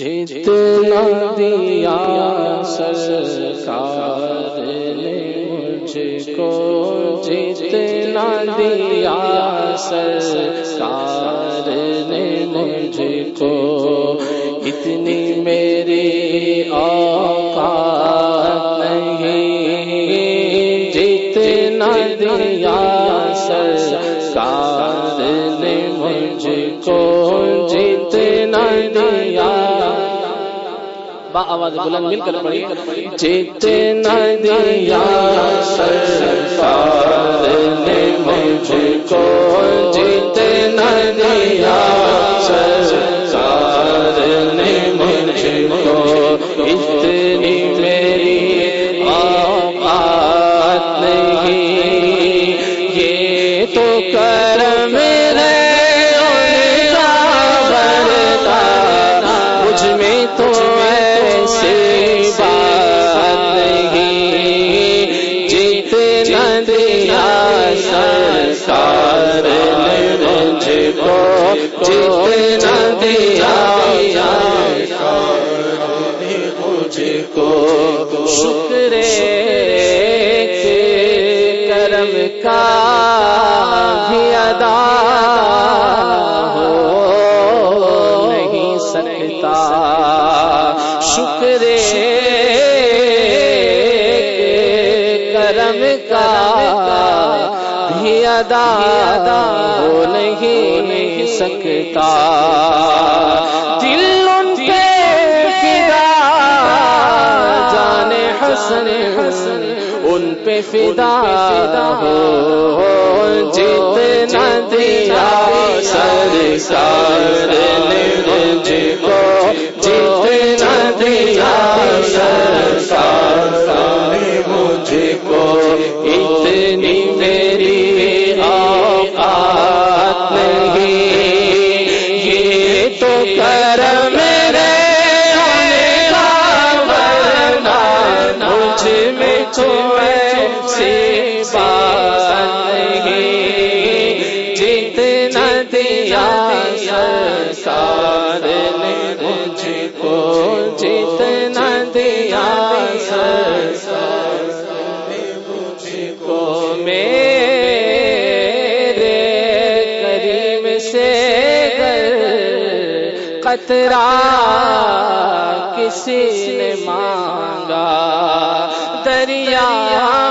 جتنا دیا سرکار نے مجھ کو جتنا دیا سرکار نے مجھ کو اتنی میری با آواز بلند مل کر پڑی جتنا دیا سرکار نے مجھ کو، جتنا دیا سرکار کو شکر کرم کا بھی ادا ہو نہیں سکتا شکر کرم کا بھی ادا ہو نہیں سکتا۔ دل ان پہ فدا۔ جانے حسن حسن۔ ان پہ فدا۔ ہو جتنا دیا مجھ کو جتنا دیا سرکار نے میرے کریم سے قطرہ کسی نے مانگا۔ دریا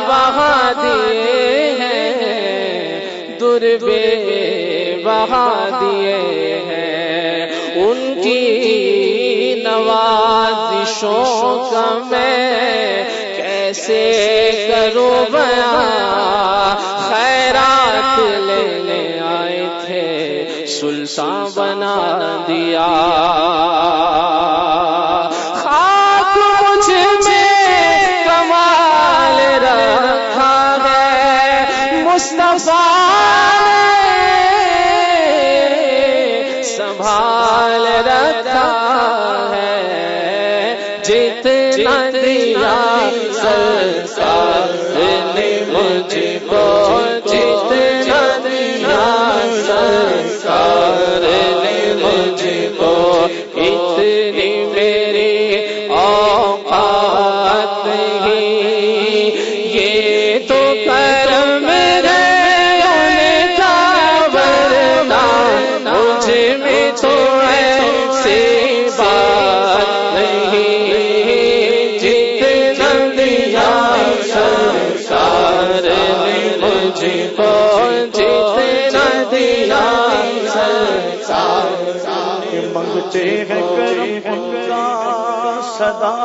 بہا دیے ہیں، دربے بہا دیے ہیں۔ ان کی نوازشوں کا میں سے کرو بیاں۔ خیرات لینے آئے تھے سلسان بنا دیا۔ منگتے ہیں کرم ان کا صدا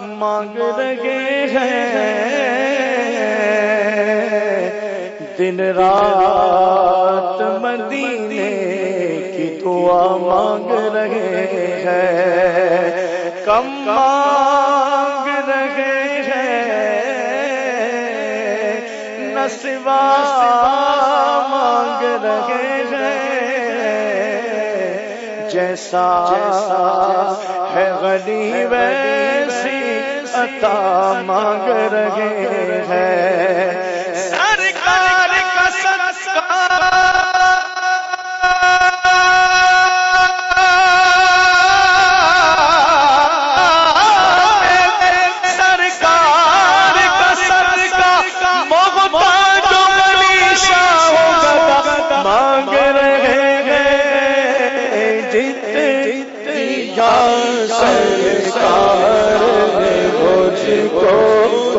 مانگ رہے ہیں۔ دن رات مدینے کی دعا مانگ رہے ہیں۔ کم مانگ رہے ہیں۔ نسوا مانگ رہے ہیں جیسا ہے غنی ویسی عطا مانگ رہے ہیں۔ جیتے سرکار نے مجھ کو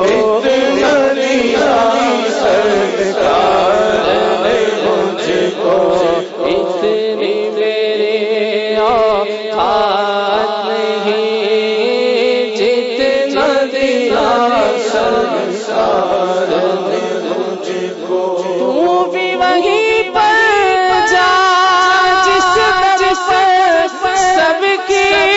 اتنا دیا سرکار کی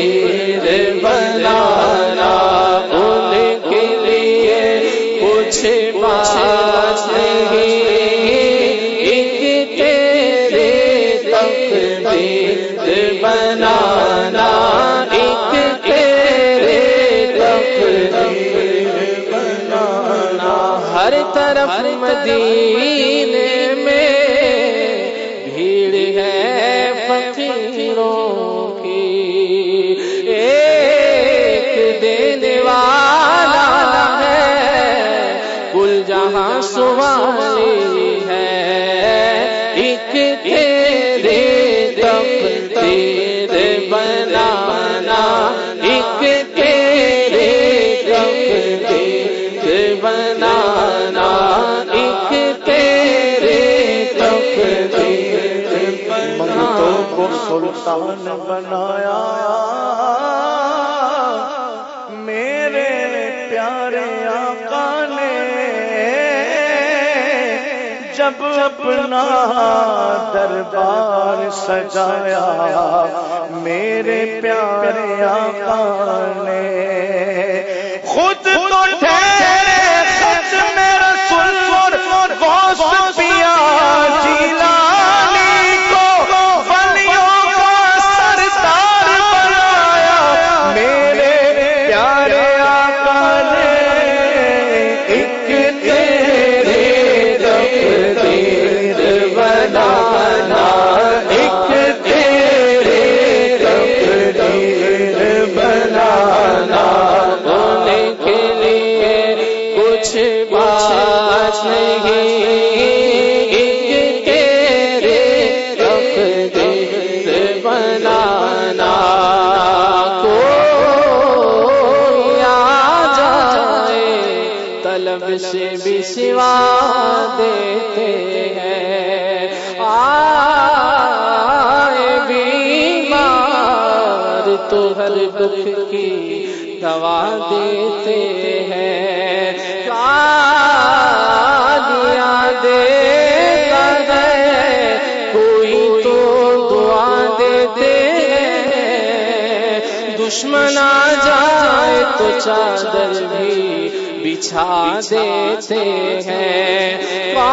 تک بنانا، ان کے لیے کچھ بات نہیں۔ ایک تیرے تک بنانا ایک تیرے تک بنانا۔ ہر طرف مدینے سلطان بنایا۔ میرے پیارے آقا نے جب اپنا دربار سجایا، میرے پیارے آقا نے خود تو ٹھہرے۔ طلب سے بھی سوا دیتے ہیں۔ آئے بیمار تو ہر دکھ کی دوا ہیں۔ دیتے ہیں۔ دشمن آ جائے تو چادر بھی بچھا دیتے ہیں۔ کون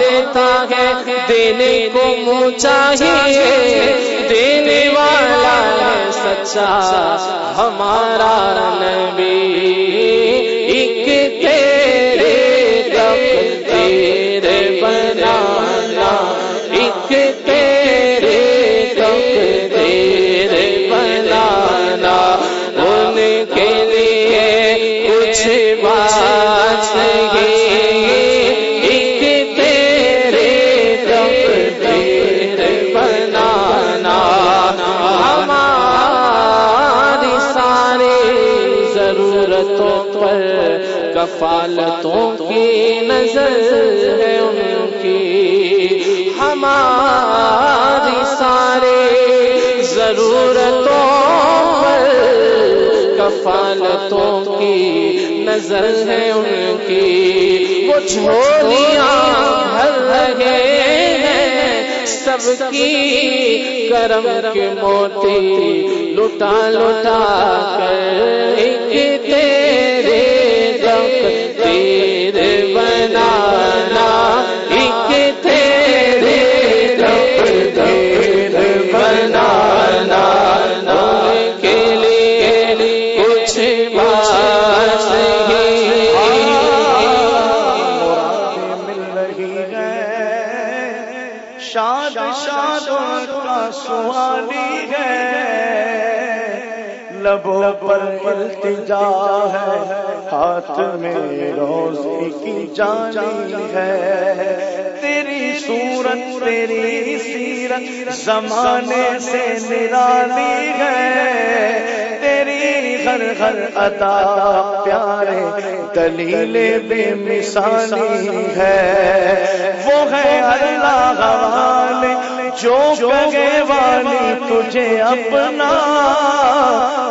دیتا ہے دینے کو منہ چاہیے۔ دینے والا ہے سچا، ہمارا نبی۔ کفالتوں کی نظر ہے ان کی۔ ہماری سارے ضرورتوں پر کفالتوں کی نظر ہے ان کی۔ وہ چھوڑیاں بھر رہے ہیں، سب کی کرم کے موتی لٹا لٹا کر ایک تیر بنانا، ایک تیرے دپ بنانا کے لیے کچھ بات ہے شاد شاد کا سوالی ہے۔ لبوں پر التجا ہے، ہاتھ میں روزی کی جانی ہے۔ تیری صورت، تیری سیرت زمانے سے نرالی ہے۔ تیری ہر ہر ادا پیارے دلیل بے مثالی ہے۔ وہ ہے اللہ والے جو کہے والی تجھے اپنا،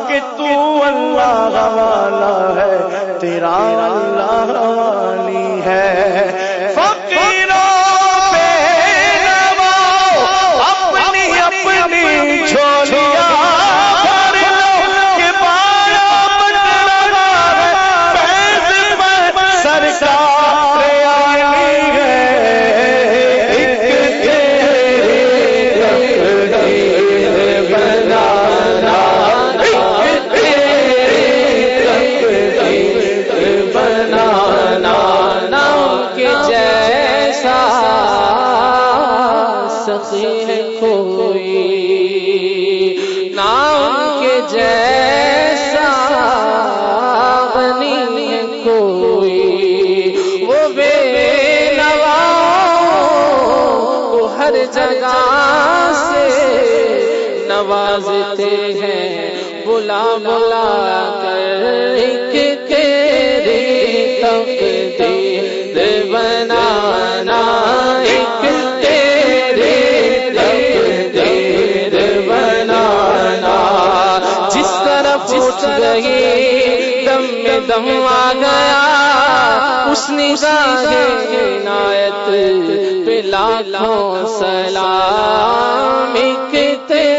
کہ تو اللہ والا ہے، تیرا اللہ والی ہے۔ نوازتے ہیں۔ بلا بلا کر ایک تیری تقدیر بنانا، ایک تیری تقدیر بنانا۔ جس طرف اٹھ گئی، دم میں دم آ گیا، اس نگاہ عنایت پہ لاکھوں سلام۔ ایک تیرے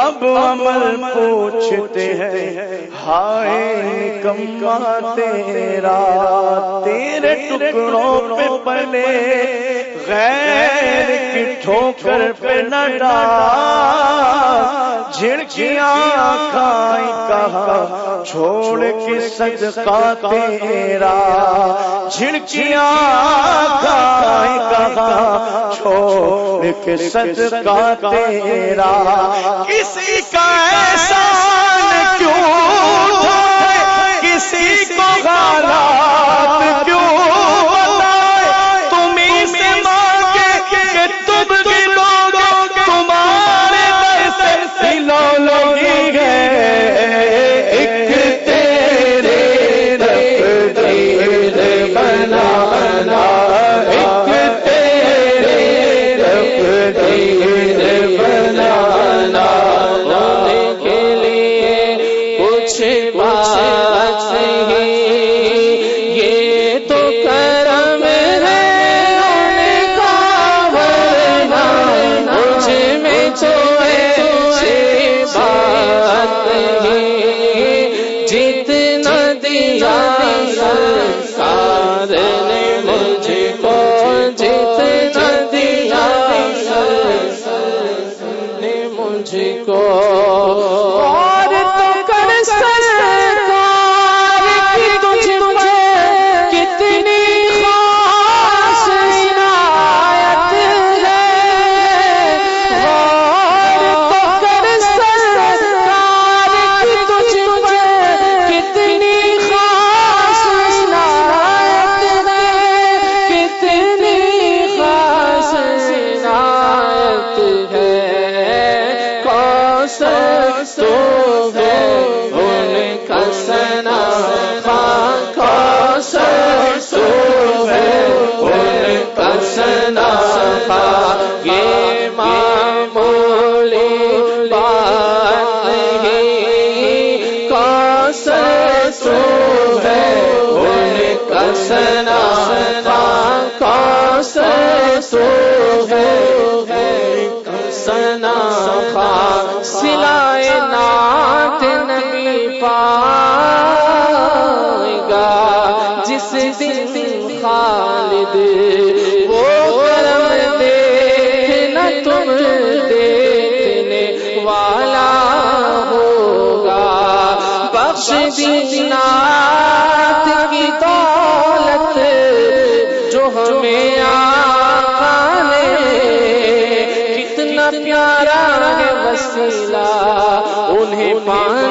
اب عمل پوچھتے ہیں، ہائے کما تیرا تیرے ٹکڑوں پہ پلے، غیر کی ٹھوکر پہ نہ جھڑکیاں کھائی کہا چھوڑ کے صدقہ تیرا جھڑکیاں کھائی کہا چھوڑ کے صدقہ تیرا اس کسی کا احسان کیوں کسی کو غالات کیوں سو کتنا